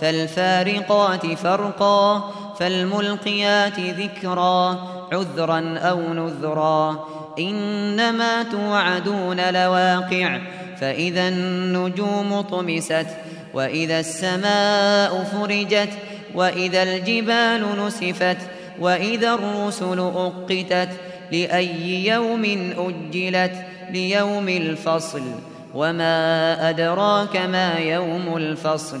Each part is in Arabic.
فالفارقات فرقا فالملقيات ذكرا عذرا أو نذرا. إنما توعدون لواقع فإذا النجوم طمست وإذا السماء فرجت وإذا الجبال نسفت وإذا الرسل أقتت لأي يوم أجلت ليوم الفصل. وما أدراك ما يوم الفصل.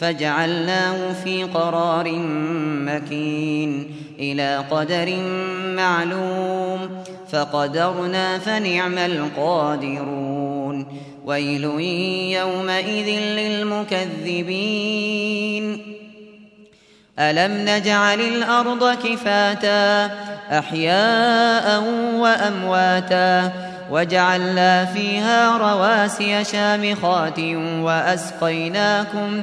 فجعلناه في قرار مكين إلى قدر معلوم فقدرنا فنعم القادرون ويل يومئذ للمكذبين ألم نجعل الأرض كفاتا أحياء وأمواتا وجعلنا فيها رواسي شامخات وأسقيناكم